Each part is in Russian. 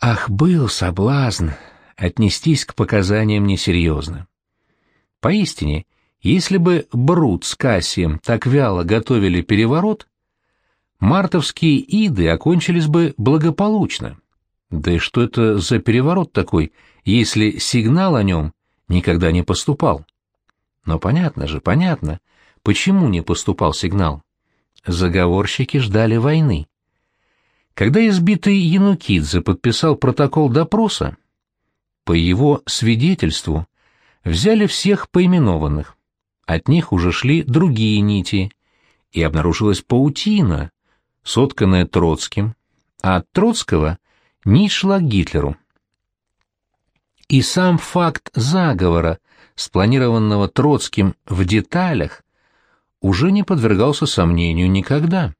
Ах, был соблазн отнестись к показаниям несерьезно. Поистине, если бы Брут с Кассием так вяло готовили переворот, мартовские иды окончились бы благополучно. Да и что это за переворот такой, если сигнал о нем никогда не поступал? Но понятно же, понятно, почему не поступал сигнал. Заговорщики ждали войны. Когда избитый Янукидзе подписал протокол допроса, по его свидетельству взяли всех поименованных. От них уже шли другие нити, и обнаружилась паутина, сотканная Троцким, а от Троцкого нить шла к Гитлеру. И сам факт заговора, спланированного Троцким в деталях, уже не подвергался сомнению никогда.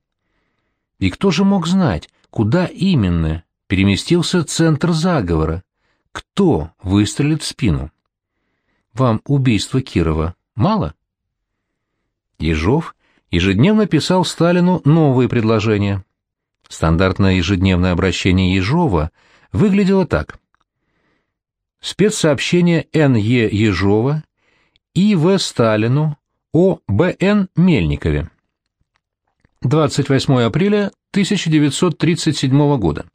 И кто же мог знать, куда именно переместился центр заговора, кто выстрелит в спину? Вам убийство Кирова мало? Ежов ежедневно писал Сталину новые предложения. Стандартное ежедневное обращение Ежова выглядело так. Спецсообщение Н.Е. Ежова И. В. Сталину о. Б.Н. Мельникове. 28 апреля 1937 года.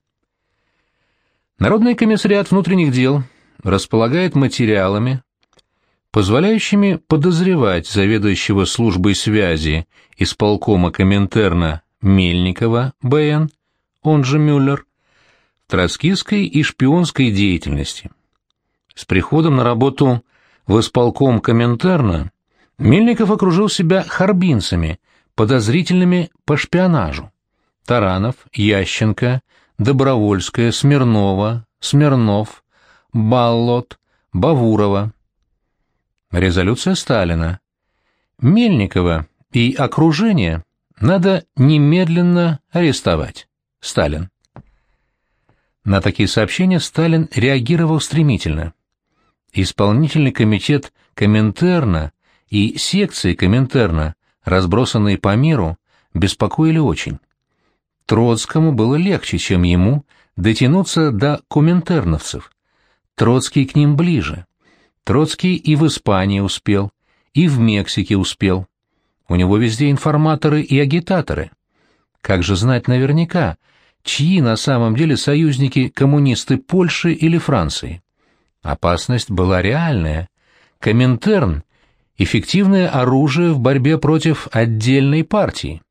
Народный комиссариат внутренних дел располагает материалами, позволяющими подозревать заведующего службой связи исполкома Коминтерна Мельникова Б.Н., он же Мюллер, в троцкистской и шпионской деятельности. С приходом на работу в исполком Коминтерна Мельников окружил себя харбинцами, подозрительными по шпионажу. Таранов, Ященко, Добровольская, Смирнова, Смирнов, Баллот, Бавурова. Резолюция Сталина. Мельникова и окружение надо немедленно арестовать. Сталин. На такие сообщения Сталин реагировал стремительно. Исполнительный комитет Коминтерна и секции Коминтерна, разбросанные по миру, беспокоили очень. Троцкому было легче, чем ему, дотянуться до коминтерновцев. Троцкий к ним ближе. Троцкий и в Испании успел, и в Мексике успел. У него везде информаторы и агитаторы. Как же знать наверняка, чьи на самом деле союзники коммунисты Польши или Франции? Опасность была реальная. Коминтерн — эффективное оружие в борьбе против отдельной партии.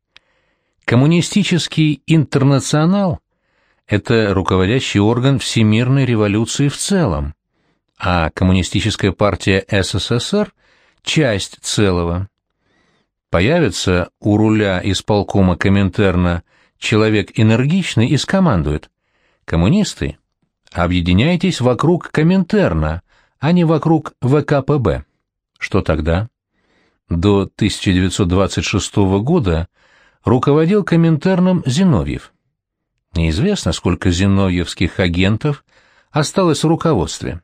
Коммунистический интернационал – это руководящий орган всемирной революции в целом, а Коммунистическая партия СССР – часть целого. Появится у руля исполкома Коминтерна человек энергичный и скомандует «Коммунисты, объединяйтесь вокруг Коминтерна, а не вокруг ВКПБ». Что тогда? До 1926 года – руководил Коминтерном Зиновьев. Неизвестно, сколько зиновьевских агентов осталось в руководстве.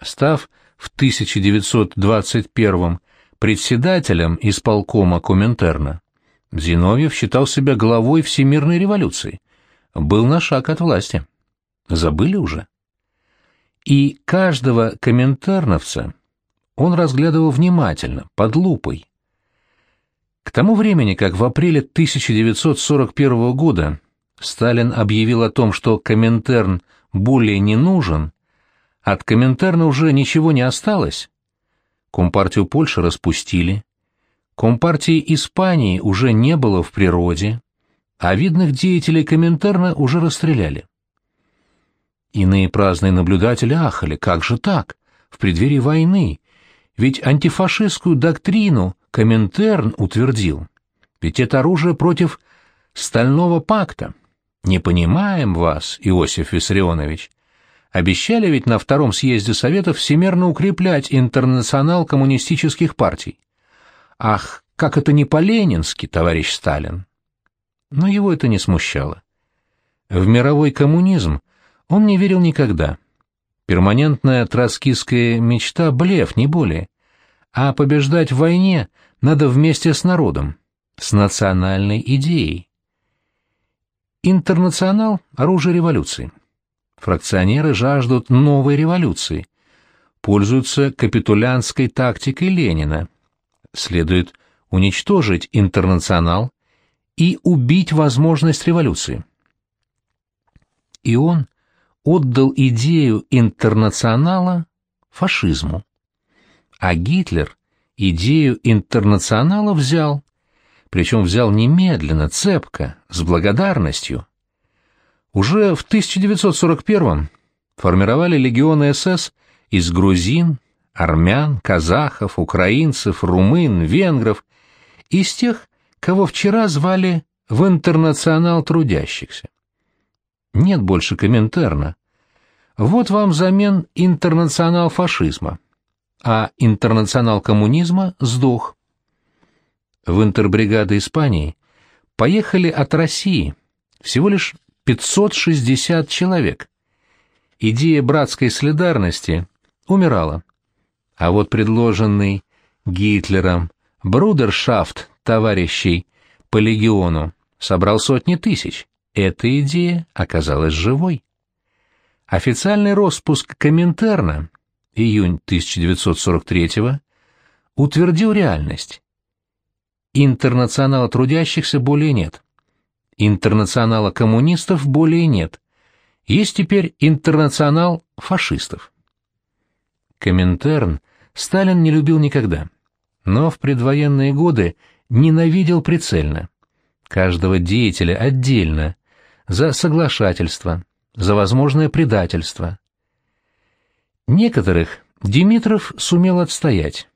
Став в 1921 председателем исполкома Коминтерна, Зиновьев считал себя главой всемирной революции, был на шаг от власти. Забыли уже? И каждого коминтерновца он разглядывал внимательно, под лупой. К тому времени, как в апреле 1941 года Сталин объявил о том, что Коминтерн более не нужен, от Коминтерна уже ничего не осталось, Компартию Польши распустили, Компартии Испании уже не было в природе, а видных деятелей Коминтерна уже расстреляли. Иные праздные наблюдатели ахали, как же так, в преддверии войны, ведь антифашистскую доктрину Коминтерн утвердил. Ведь это оружие против стального пакта. Не понимаем вас, Иосиф Виссарионович. Обещали ведь на втором съезде Советов всемирно укреплять интернационал коммунистических партий. Ах, как это не по-ленински, товарищ Сталин. Но его это не смущало. В мировой коммунизм он не верил никогда. Перманентная троцкистская мечта — блеф, не более. А побеждать в войне надо вместе с народом, с национальной идеей. Интернационал – оружие революции. Фракционеры жаждут новой революции, пользуются капитулянской тактикой Ленина. Следует уничтожить интернационал и убить возможность революции. И он отдал идею интернационала фашизму. А Гитлер идею интернационала взял, причем взял немедленно, цепко, с благодарностью. Уже в 1941-м формировали легионы СС из грузин, армян, казахов, украинцев, румын, венгров, из тех, кого вчера звали в интернационал трудящихся. Нет больше Коминтерна. Вот вам замен интернационал фашизма, а интернационал коммунизма сдох. В интербригады Испании поехали от России всего лишь 560 человек. Идея братской солидарности умирала. А вот предложенный Гитлером брудершафт товарищей по легиону собрал сотни тысяч. Эта идея оказалась живой. Официальный распуск Коминтерна, июнь 1943 утвердил реальность. Интернационала трудящихся более нет. Интернационала коммунистов более нет. Есть теперь интернационал фашистов. Коминтерн Сталин не любил никогда но в предвоенные годы ненавидел прицельно. Каждого деятеля отдельно, за соглашательство, за возможное предательство. Некоторых Димитров сумел отстоять,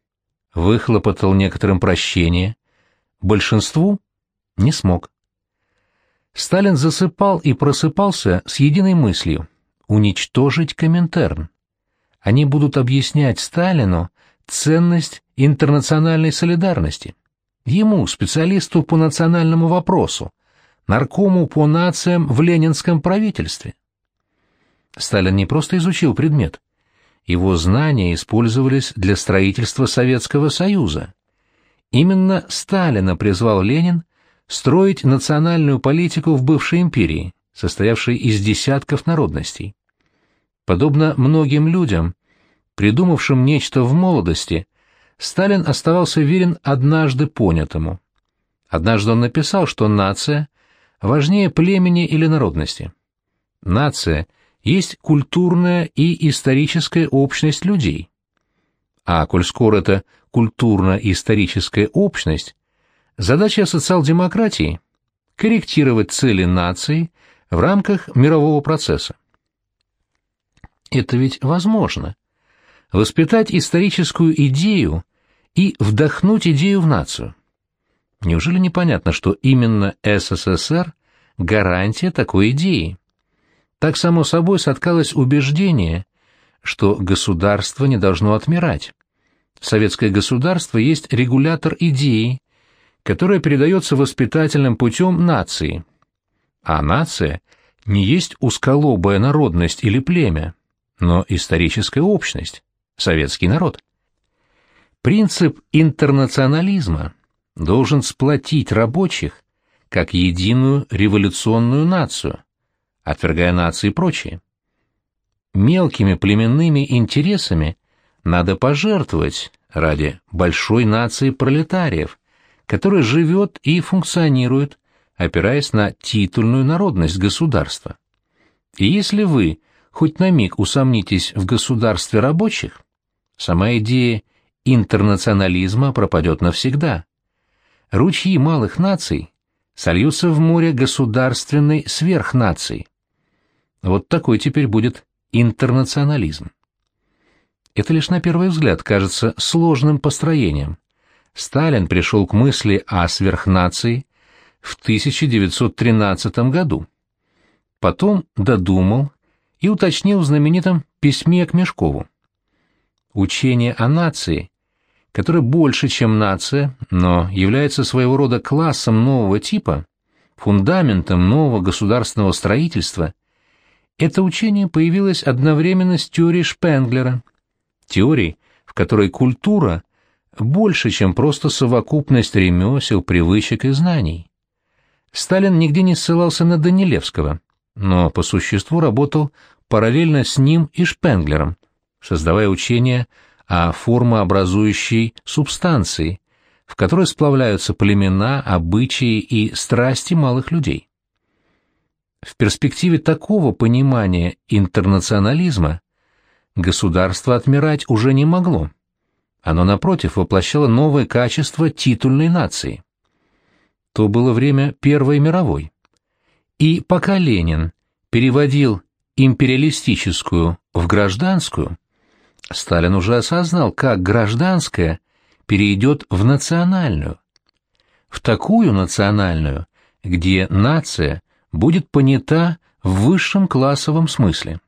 выхлопотал некоторым прощение, большинству не смог. Сталин засыпал и просыпался с единой мыслью — уничтожить Коминтерн. Они будут объяснять Сталину ценность интернациональной солидарности. Ему, специалисту по национальному вопросу, наркому по нациям в ленинском правительстве. Сталин не просто изучил предмет. Его знания использовались для строительства Советского Союза. Именно Сталина призвал Ленин строить национальную политику в бывшей империи, состоявшей из десятков народностей. Подобно многим людям, придумавшим нечто в молодости, Сталин оставался верен однажды понятому. Однажды он написал, что нация важнее племени или народности. Нация есть культурная и историческая общность людей. А коль скоро это культурно-историческая общность, задача социал-демократии – корректировать цели нации в рамках мирового процесса. Это ведь возможно. Воспитать историческую идею и вдохнуть идею в нацию. Неужели непонятно, что именно СССР – гарантия такой идеи? Так само собой соткалось убеждение, что государство не должно отмирать. Советское государство есть регулятор идеи, которая передается воспитательным путем нации. А нация не есть узколобая народность или племя, но историческая общность, советский народ. Принцип интернационализма должен сплотить рабочих как единую революционную нацию, отвергая нации и прочее. Мелкими племенными интересами надо пожертвовать ради большой нации пролетариев, которая живет и функционирует, опираясь на титульную народность государства. И если вы хоть на миг усомнитесь в государстве рабочих, сама идея интернационализма пропадет навсегда. Ручьи малых наций сольются в море государственной сверхнации. Вот такой теперь будет интернационализм. Это лишь на первый взгляд кажется сложным построением. Сталин пришел к мысли о сверхнации в 1913 году. Потом додумал и уточнил в знаменитом письме к Мешкову. Учение о нации который больше, чем нация, но является своего рода классом нового типа, фундаментом нового государственного строительства, это учение появилось одновременно с теорией Шпенглера, теорией, в которой культура больше, чем просто совокупность ремесел, привычек и знаний. Сталин нигде не ссылался на Данилевского, но по существу работал параллельно с ним и Шпенглером, создавая учение о формообразующей субстанции, в которой сплавляются племена, обычаи и страсти малых людей. В перспективе такого понимания интернационализма государство отмирать уже не могло. Оно, напротив, воплощало новое качество титульной нации. То было время Первой мировой. И пока Ленин переводил империалистическую в гражданскую, Сталин уже осознал, как гражданская перейдет в национальную. В такую национальную, где нация будет понята в высшем классовом смысле.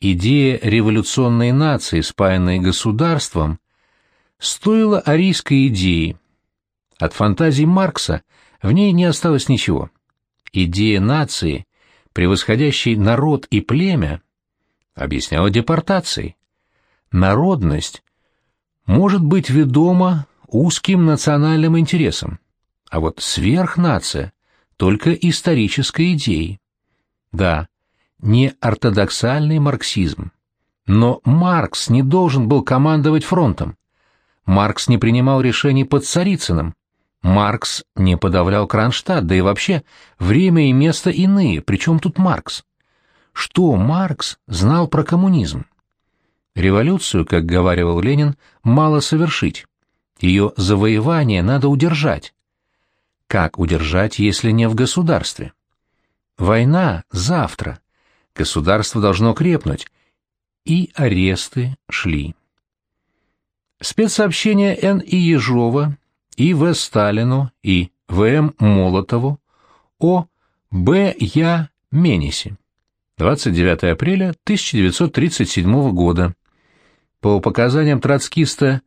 Идея революционной нации, спаянной государством, стоила арийской идеи. От фантазий Маркса в ней не осталось ничего. Идея нации, превосходящей народ и племя, объясняла депортацией. Народность может быть ведома узким национальным интересом, а вот сверхнация — только исторической идеей. Да, не ортодоксальный марксизм. Но Маркс не должен был командовать фронтом. Маркс не принимал решений под Царицыным. Маркс не подавлял Кронштадт, да и вообще время и место иные, причем тут Маркс. Что Маркс знал про коммунизм? Революцию, как говаривал Ленин, мало совершить. Ее завоевание надо удержать. Как удержать, если не в государстве? Война завтра. Государство должно крепнуть. И аресты шли. Спецсообщения Н. И. Ежова и В. Сталину и В. М. Молотову о Б. Я. Менесе. 29 апреля 1937 года. По показаниям троцкиста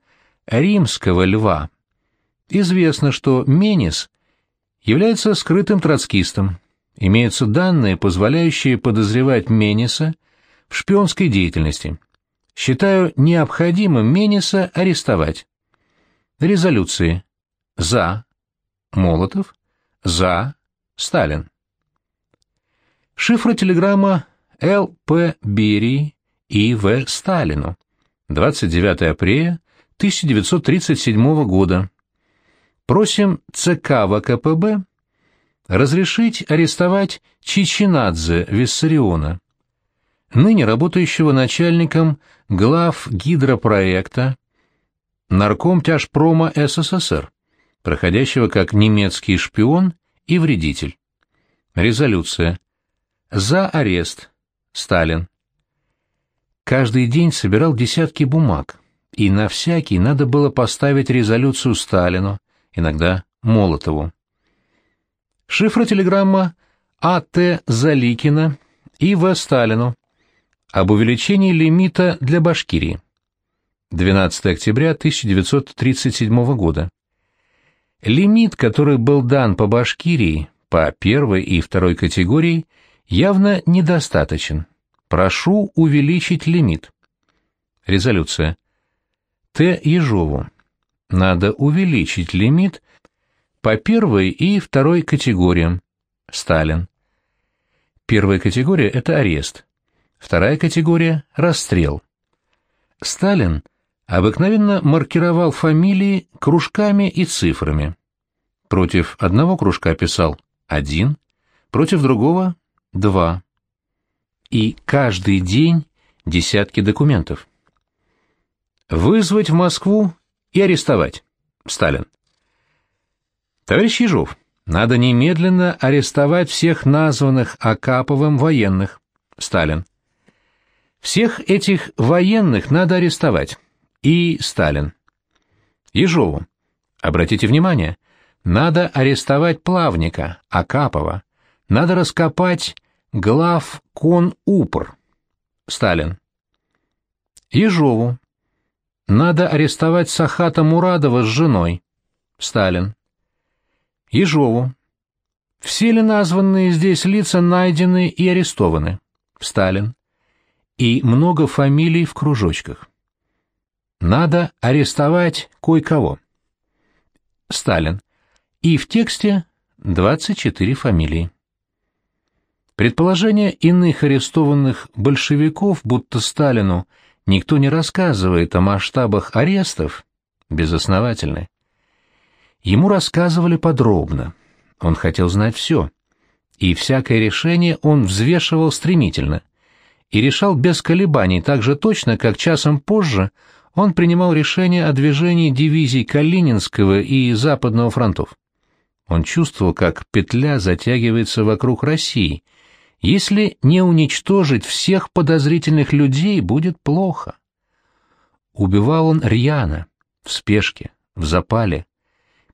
Римского льва, известно, что Менес является скрытым троцкистом. Имеются данные, позволяющие подозревать Менеса в шпионской деятельности. Считаю необходимым Менеса арестовать. Резолюции. За. Молотов. За. Сталин. Шифра телеграмма Л. П. Берии и В. Сталину. 29 апреля 1937 года. Просим ЦК ВКПБ разрешить арестовать Чичинадзе Виссариона, ныне работающего начальником глав гидропроекта нарком тяжпрома СССР, проходящего как немецкий шпион и вредитель. Резолюция. За арест. Сталин. Каждый день собирал десятки бумаг, и на всякий надо было поставить резолюцию Сталину, иногда Молотову. Шифротелеграмма А.Т. Заликина и В. Сталину об увеличении лимита для Башкирии. 12 октября 1937 года. Лимит, который был дан по Башкирии по первой и второй категории, явно недостаточен. Прошу увеличить лимит. Резолюция. Т. Ежову. Надо увеличить лимит по первой и второй категориям. Сталин. Первая категория – это арест. Вторая категория – расстрел. Сталин обыкновенно маркировал фамилии кружками и цифрами. Против одного кружка писал «один», против другого – «два». И каждый день десятки документов. Вызвать в Москву и арестовать. Сталин. Товарищ Ежов, надо немедленно арестовать всех названных Акаповым военных. Сталин. Всех этих военных надо арестовать. И Сталин. Ежову. Обратите внимание, надо арестовать Плавника, Акапова. Надо раскопать глав кон упр. Сталин. Ежову. Надо арестовать Сахата Мурадова с женой. Сталин. Ежову. Все ли названные здесь лица найдены и арестованы? Сталин. И много фамилий в кружочках. Надо арестовать кое-кого. Сталин. И в тексте 24 фамилии. Предположение иных арестованных большевиков, будто Сталину никто не рассказывает о масштабах арестов, безосновательны. Ему рассказывали подробно. Он хотел знать все. И всякое решение он взвешивал стремительно. И решал без колебаний так же точно, как часом позже он принимал решение о движении дивизий Калининского и Западного фронтов. Он чувствовал, как петля затягивается вокруг России. Если не уничтожить всех подозрительных людей, будет плохо. Убивал он рьяно, в спешке, в запале.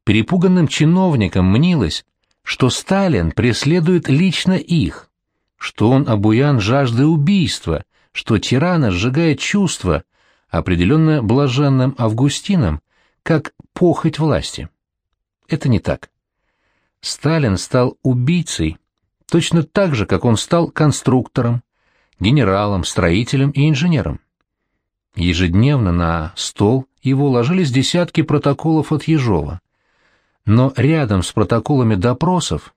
Перепуганным чиновникам мнилось, что Сталин преследует лично их, что он обуян жаждой убийства, что тирана сжигает чувства, определенно блаженным Августином, как похоть власти. Это не так. Сталин стал убийцей точно так же, как он стал конструктором, генералом, строителем и инженером. Ежедневно на стол его ложились десятки протоколов от Ежова. Но рядом с протоколами допросов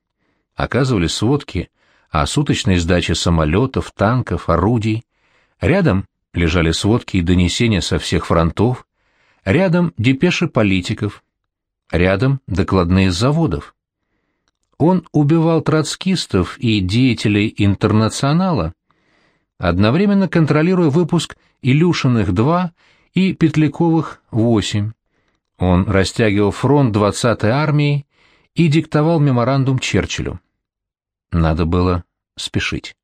оказывались сводки о суточной сдаче самолетов, танков, орудий. Рядом лежали сводки и донесения со всех фронтов, рядом депеши политиков, рядом докладные заводов. Он убивал троцкистов и деятелей интернационала, одновременно контролируя выпуск Илюшиных-2 и Петляковых-8. Он растягивал фронт 20-й армии и диктовал меморандум Черчиллю. Надо было спешить.